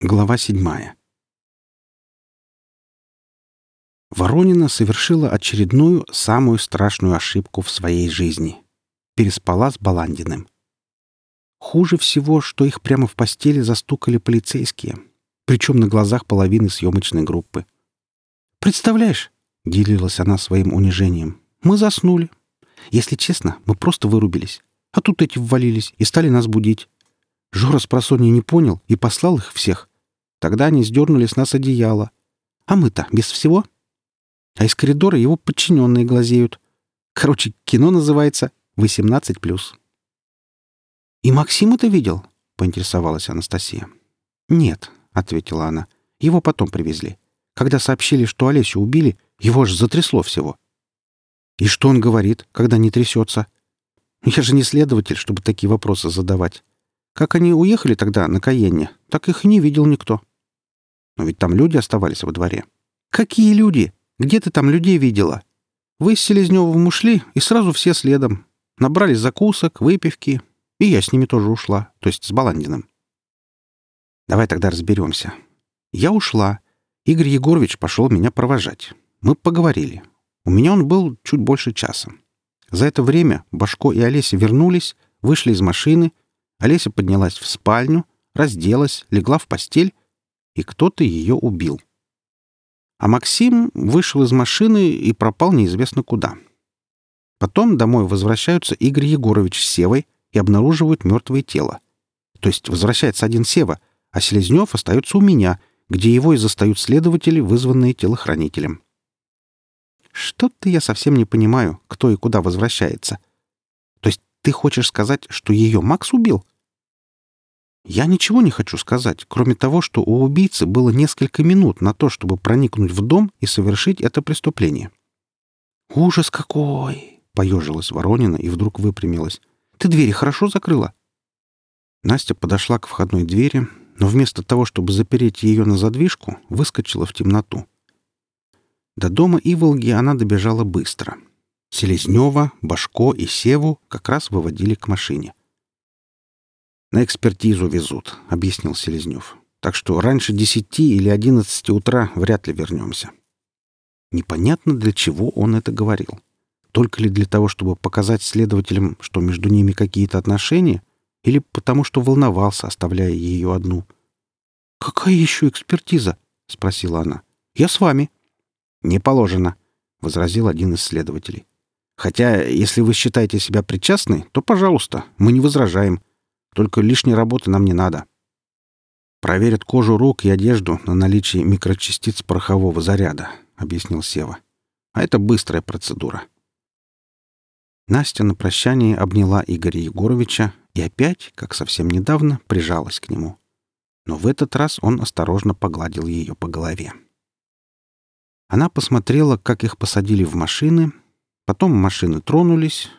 Глава седьмая. Воронина совершила очередную, самую страшную ошибку в своей жизни. Переспала с Баландиным. Хуже всего, что их прямо в постели застукали полицейские, причем на глазах половины съемочной группы. «Представляешь?» — делилась она своим унижением. «Мы заснули. Если честно, мы просто вырубились. А тут эти ввалились и стали нас будить. Жора с просонья не понял и послал их всех. Тогда они сдернули с нас одеяло. А мы-то без всего. А из коридора его подчиненные глазеют. Короче, кино называется «18+.» «И Максим это видел?» — поинтересовалась Анастасия. «Нет», — ответила она. «Его потом привезли. Когда сообщили, что Олесю убили, его аж затрясло всего». «И что он говорит, когда не трясется?» «Я же не следователь, чтобы такие вопросы задавать. Как они уехали тогда на Каенне, так их и не видел никто. Но ведь там люди оставались во дворе. Какие люди? Где ты там людей видела? Вы с Селезневым ушли, и сразу все следом. Набрали закусок, выпивки. И я с ними тоже ушла, то есть с Баландиным. Давай тогда разберемся. Я ушла. Игорь Егорович пошел меня провожать. Мы поговорили. У меня он был чуть больше часа. За это время Башко и Олеся вернулись, вышли из машины. Олеся поднялась в спальню, разделась, легла в постель и кто-то ее убил. А Максим вышел из машины и пропал неизвестно куда. Потом домой возвращаются Игорь Егорович с Севой и обнаруживают мертвое тело. То есть возвращается один Сева, а Селезнев остается у меня, где его и застают следователи, вызванные телохранителем. Что-то я совсем не понимаю, кто и куда возвращается. Ты хочешь сказать, что ее Макс убил? — я ничего не хочу сказать, кроме того, что у убийцы было несколько минут на то, чтобы проникнуть в дом и совершить это преступление. «Ужас какой!» — поежилась Воронина и вдруг выпрямилась. «Ты двери хорошо закрыла?» Настя подошла к входной двери, но вместо того, чтобы запереть ее на задвижку, выскочила в темноту. До дома Иволги она добежала быстро. Селезнева, Башко и Севу как раз выводили к машине. «На экспертизу везут», — объяснил Селезнев. «Так что раньше десяти или одиннадцати утра вряд ли вернемся». Непонятно, для чего он это говорил. Только ли для того, чтобы показать следователям, что между ними какие-то отношения, или потому что волновался, оставляя ее одну? «Какая еще экспертиза?» — спросила она. «Я с вами». «Не положено», — возразил один из следователей. «Хотя, если вы считаете себя причастной, то, пожалуйста, мы не возражаем. Только лишней работы нам не надо. Проверят кожу рук и одежду на наличие микрочастиц порохового заряда, объяснил Сева. А это быстрая процедура. Настя на прощание обняла Игоря Егоровича и опять, как совсем недавно, прижалась к нему. Но в этот раз он осторожно погладил ее по голове. Она посмотрела, как их посадили в машины, потом машины тронулись,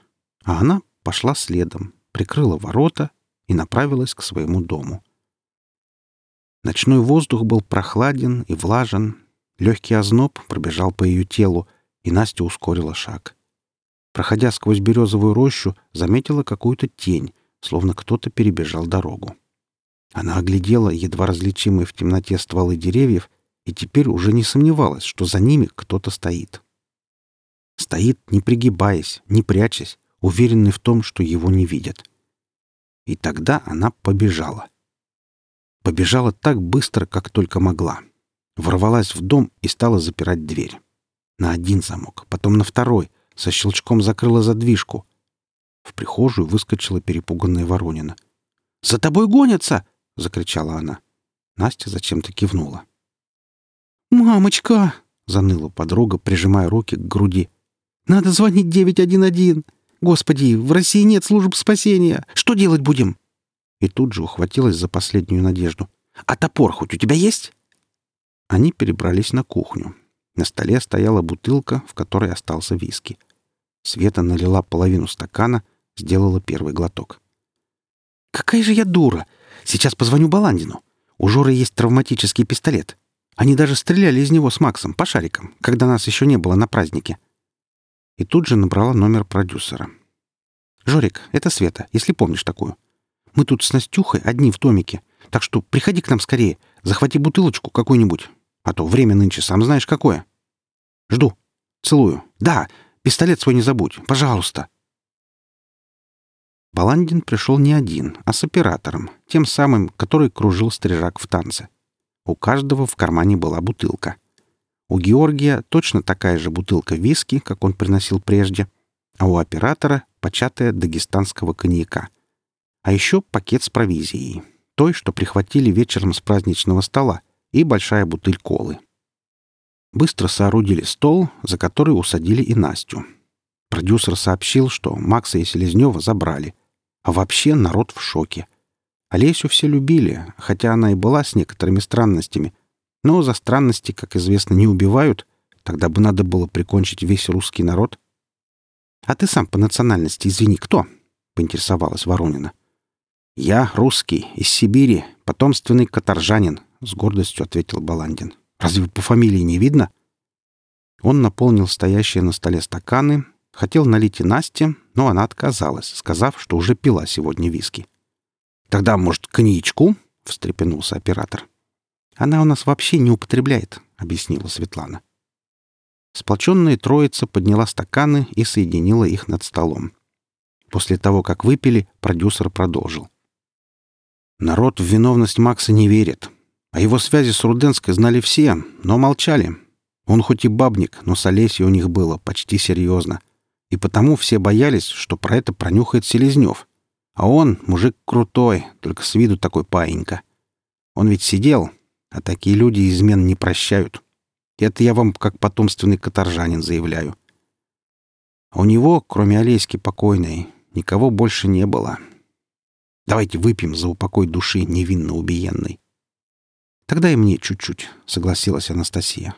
а она пошла следом, прикрыла ворота и направилась к своему дому. Ночной воздух был прохладен и влажен, легкий озноб пробежал по ее телу, и Настя ускорила шаг. Проходя сквозь березовую рощу, заметила какую-то тень, словно кто-то перебежал дорогу. Она оглядела едва различимые в темноте стволы деревьев и теперь уже не сомневалась, что за ними кто-то стоит. Стоит, не пригибаясь, не прячась, уверенный в том, что его не видят. И тогда она побежала. Побежала так быстро, как только могла. Ворвалась в дом и стала запирать дверь. На один замок, потом на второй, со щелчком закрыла задвижку. В прихожую выскочила перепуганная Воронина. «За тобой гонятся!» — закричала она. Настя зачем-то кивнула. «Мамочка!» — заныла подруга, прижимая руки к груди. «Надо звонить 911!» Господи, в России нет служб спасения. Что делать будем?» И тут же ухватилась за последнюю надежду. «А топор хоть у тебя есть?» Они перебрались на кухню. На столе стояла бутылка, в которой остался виски. Света налила половину стакана, сделала первый глоток. «Какая же я дура! Сейчас позвоню Баландину. У Жоры есть травматический пистолет. Они даже стреляли из него с Максом по шарикам, когда нас еще не было на празднике и тут же набрала номер продюсера. «Жорик, это Света, если помнишь такую. Мы тут с Настюхой одни в домике. Так что приходи к нам скорее. Захвати бутылочку какую-нибудь. А то время нынче сам знаешь какое. Жду. Целую. Да, пистолет свой не забудь. Пожалуйста. Баландин пришел не один, а с оператором, тем самым, который кружил стрижак в танце. У каждого в кармане была бутылка. У Георгия точно такая же бутылка виски, как он приносил прежде, а у оператора — початая дагестанского коньяка. А еще пакет с провизией, той, что прихватили вечером с праздничного стола, и большая бутыль колы. Быстро соорудили стол, за который усадили и Настю. Продюсер сообщил, что Макса и Селезнева забрали. А вообще народ в шоке. Олесю все любили, хотя она и была с некоторыми странностями. Но за странности, как известно, не убивают. Тогда бы надо было прикончить весь русский народ. «А ты сам по национальности, извини, кто?» — поинтересовалась Воронина. «Я русский, из Сибири, потомственный каторжанин», — с гордостью ответил Баландин. «Разве по фамилии не видно?» Он наполнил стоящие на столе стаканы, хотел налить и Насте, но она отказалась, сказав, что уже пила сегодня виски. «Тогда, может, коньячку?» — встрепенулся оператор. «Она у нас вообще не употребляет», — объяснила Светлана. Сплоченная троица подняла стаканы и соединила их над столом. После того, как выпили, продюсер продолжил. Народ в виновность Макса не верит. А его связи с Руденской знали все, но молчали. Он хоть и бабник, но с Олесей у них было почти серьезно. И потому все боялись, что про это пронюхает Селезнев. А он мужик крутой, только с виду такой паинька. Он ведь сидел, а такие люди измен не прощают. Это я вам как потомственный каторжанин заявляю. А у него, кроме Олеськи покойной, никого больше не было. Давайте выпьем за упокой души невинно убиенной. Тогда и мне чуть-чуть, согласилась Анастасия.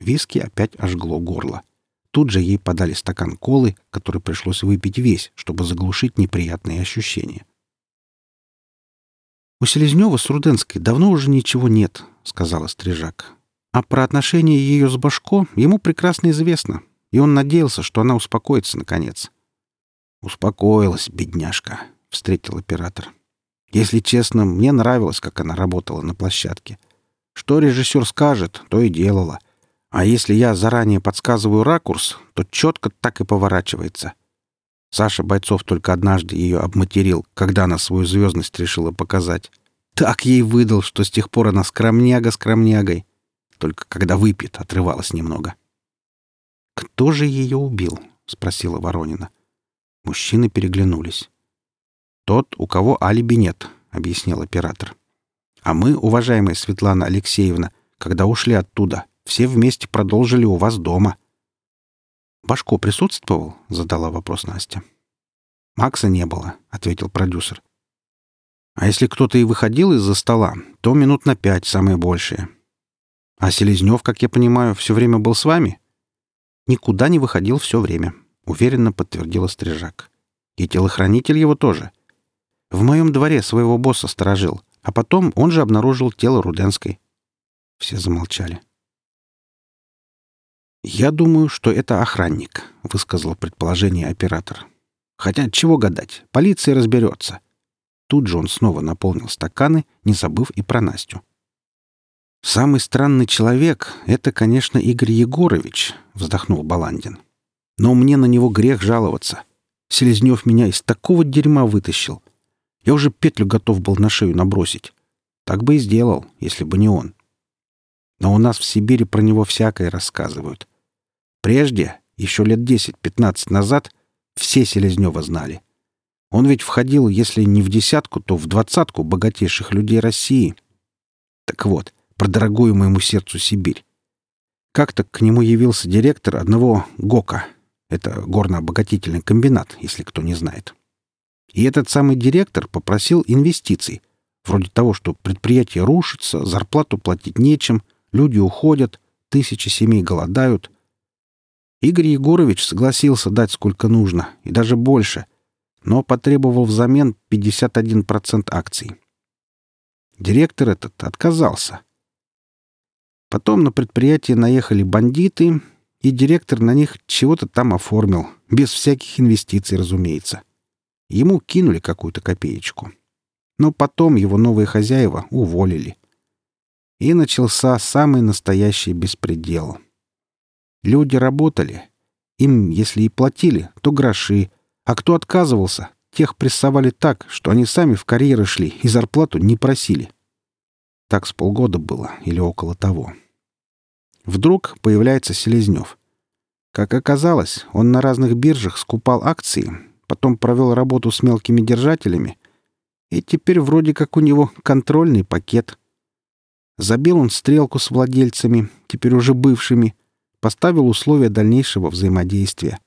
Виски опять ожгло горло. Тут же ей подали стакан колы, который пришлось выпить весь, чтобы заглушить неприятные ощущения. «У Селезнева с Руденской давно уже ничего нет», — сказала Стрижак. «А про отношения ее с Башко ему прекрасно известно, и он надеялся, что она успокоится наконец». «Успокоилась, бедняжка», встретил оператор. Если честно, мне нравилось, как она работала на площадке. Что режиссер скажет, то и делала. А если я заранее подсказываю ракурс, то четко так и поворачивается. Саша Бойцов только однажды ее обматерил, когда она свою звездность решила показать. Так ей выдал, что с тех пор она скромняга скромнягой. Только когда выпьет, отрывалась немного. «Кто же ее убил?» — спросила Воронина. Мужчины переглянулись. «Тот, у кого алиби нет», — объяснил оператор. «А мы, уважаемая Светлана Алексеевна, когда ушли оттуда, все вместе продолжили у вас дома». «Башко присутствовал?» — задала вопрос Настя. «Макса не было», — ответил продюсер. «А если кто-то и выходил из-за стола, то минут на пять, самое большее. А Селезнев, как я понимаю, все время был с вами?» «Никуда не выходил все время», — уверенно подтвердила Стрижак. «И телохранитель его тоже. В моем дворе своего босса сторожил, а потом он же обнаружил тело Руденской. Все замолчали. «Я думаю, что это охранник», — высказал предположение оператор. «Хотя чего гадать, полиция разберется». Тут же он снова наполнил стаканы, не забыв и про Настю. «Самый странный человек — это, конечно, Игорь Егорович», — вздохнул Баландин. «Но мне на него грех жаловаться. Селезнев меня из такого дерьма вытащил. Я уже петлю готов был на шею набросить. Так бы и сделал, если бы не он. Но у нас в Сибири про него всякое рассказывают. Прежде, еще лет 10-15 назад, все Селезнева знали. Он ведь входил, если не в десятку, то в двадцатку богатейших людей России. Так вот, про дорогую моему сердцу Сибирь. Как-то к нему явился директор одного ГОКа. Это горно-обогатительный комбинат, если кто не знает. И этот самый директор попросил инвестиций, вроде того, что предприятие рушится, зарплату платить нечем, люди уходят, тысячи семей голодают. Игорь Егорович согласился дать сколько нужно, и даже больше, но потребовал взамен 51% акций. Директор этот отказался. Потом на предприятие наехали бандиты, и директор на них чего-то там оформил, без всяких инвестиций, разумеется. Ему кинули какую-то копеечку. Но потом его новые хозяева уволили. И начался самый настоящий беспредел. Люди работали. Им, если и платили, то гроши. А кто отказывался, тех прессовали так, что они сами в карьеры шли и зарплату не просили. Так с полгода было или около того. Вдруг появляется Селезнев. Как оказалось, он на разных биржах скупал акции, потом провел работу с мелкими держателями, и теперь вроде как у него контрольный пакет. Забил он стрелку с владельцами, теперь уже бывшими, поставил условия дальнейшего взаимодействия.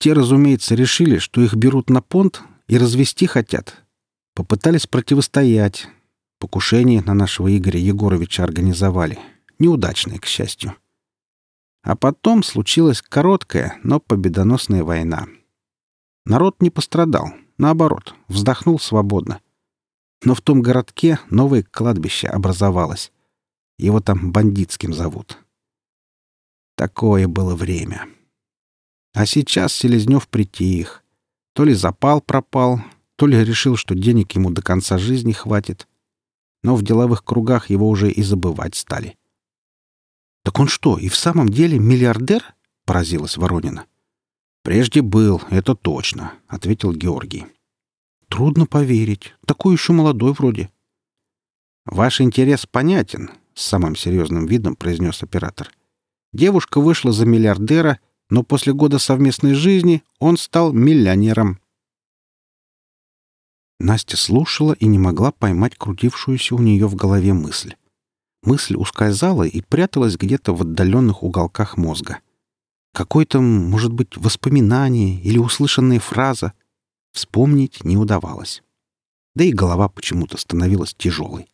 Те, разумеется, решили, что их берут на понт и развести хотят. Попытались противостоять. Покушение на нашего Игоря Егоровича организовали. Неудачное, к счастью. А потом случилась короткая, но победоносная война. Народ не пострадал, наоборот, вздохнул свободно. Но в том городке новое кладбище образовалось. Его там бандитским зовут. Такое было время. А сейчас Селезнев притих. То ли запал пропал, то ли решил, что денег ему до конца жизни хватит. Но в деловых кругах его уже и забывать стали. «Так он что, и в самом деле миллиардер?» — поразилась Воронина. «Прежде был, это точно», — ответил Георгий. «Трудно поверить. Такой еще молодой вроде». «Ваш интерес понятен», — с самым серьезным видом произнес оператор. «Девушка вышла за миллиардера, но после года совместной жизни он стал миллионером». Настя слушала и не могла поймать крутившуюся у нее в голове мысль. Мысль ускользала и пряталась где-то в отдаленных уголках мозга. Какое-то, может быть, воспоминание или услышанная фраза. Вспомнить не удавалось. Да и голова почему-то становилась тяжелой.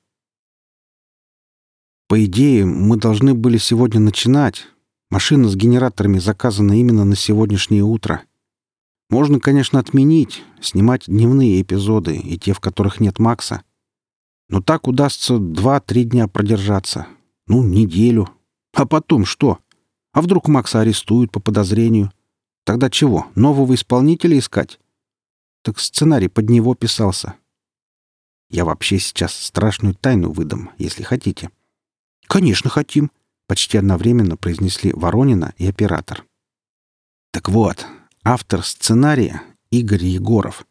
По идее, мы должны были сегодня начинать. Машина с генераторами заказана именно на сегодняшнее утро. Можно, конечно, отменить, снимать дневные эпизоды и те, в которых нет Макса. Но так удастся два-три дня продержаться. Ну, неделю. А потом что? А вдруг Макса арестуют по подозрению? Тогда чего, нового исполнителя искать? Так сценарий под него писался. Я вообще сейчас страшную тайну выдам, если хотите. Конечно, хотим, почти одновременно произнесли Воронина и оператор. Так вот, автор сценария Игорь Егоров.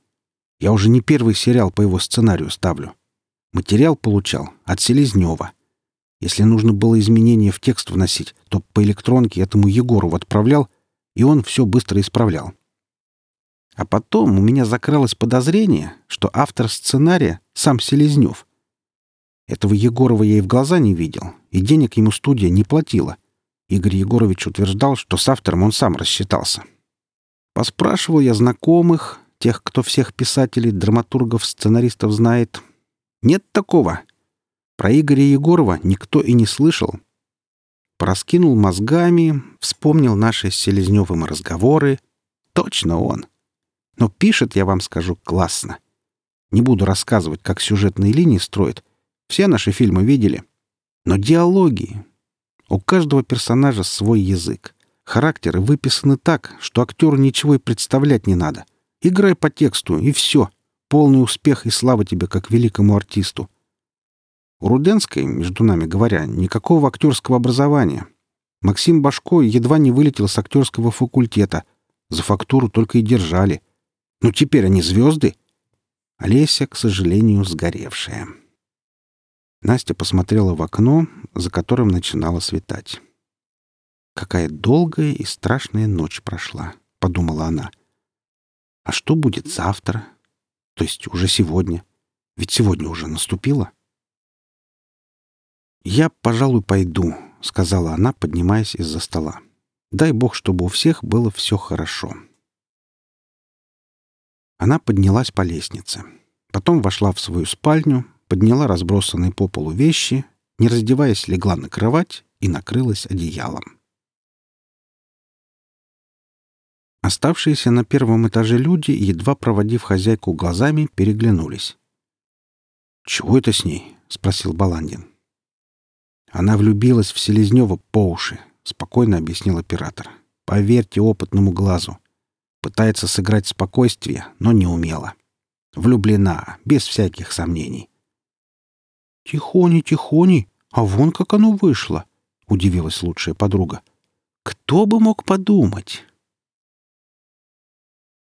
Я уже не первый сериал по его сценарию ставлю. Материал получал от Селезнева. Если нужно было изменения в текст вносить, то по электронке этому Егору отправлял, и он все быстро исправлял. А потом у меня закралось подозрение, что автор сценария — сам Селезнев. Этого Егорова я и в глаза не видел, и денег ему студия не платила. Игорь Егорович утверждал, что с автором он сам рассчитался. Поспрашивал я знакомых, тех, кто всех писателей, драматургов, сценаристов знает — нет такого. Про Игоря Егорова никто и не слышал. Проскинул мозгами, вспомнил наши с Селезневым разговоры. Точно он. Но пишет, я вам скажу, классно. Не буду рассказывать, как сюжетные линии строит. Все наши фильмы видели. Но диалоги... У каждого персонажа свой язык. Характеры выписаны так, что актеру ничего и представлять не надо. Играй по тексту, и все. Полный успех и слава тебе, как великому артисту. У Руденской, между нами говоря, никакого актерского образования. Максим Башко едва не вылетел с актерского факультета. За фактуру только и держали. Но теперь они звезды. Олеся, к сожалению, сгоревшая. Настя посмотрела в окно, за которым начинало светать. «Какая долгая и страшная ночь прошла», — подумала она. «А что будет завтра? То есть уже сегодня. Ведь сегодня уже наступило. «Я, пожалуй, пойду», — сказала она, поднимаясь из-за стола. «Дай бог, чтобы у всех было все хорошо». Она поднялась по лестнице. Потом вошла в свою спальню, подняла разбросанные по полу вещи, не раздеваясь, легла на кровать и накрылась одеялом. Оставшиеся на первом этаже люди, едва проводив хозяйку глазами, переглянулись. «Чего это с ней?» — спросил Баландин. «Она влюбилась в Селезнева по уши», — спокойно объяснил оператор. «Поверьте опытному глазу. Пытается сыграть спокойствие, но не умела. Влюблена, без всяких сомнений. «Тихони, тихони, а вон как оно вышло!» — удивилась лучшая подруга. «Кто бы мог подумать?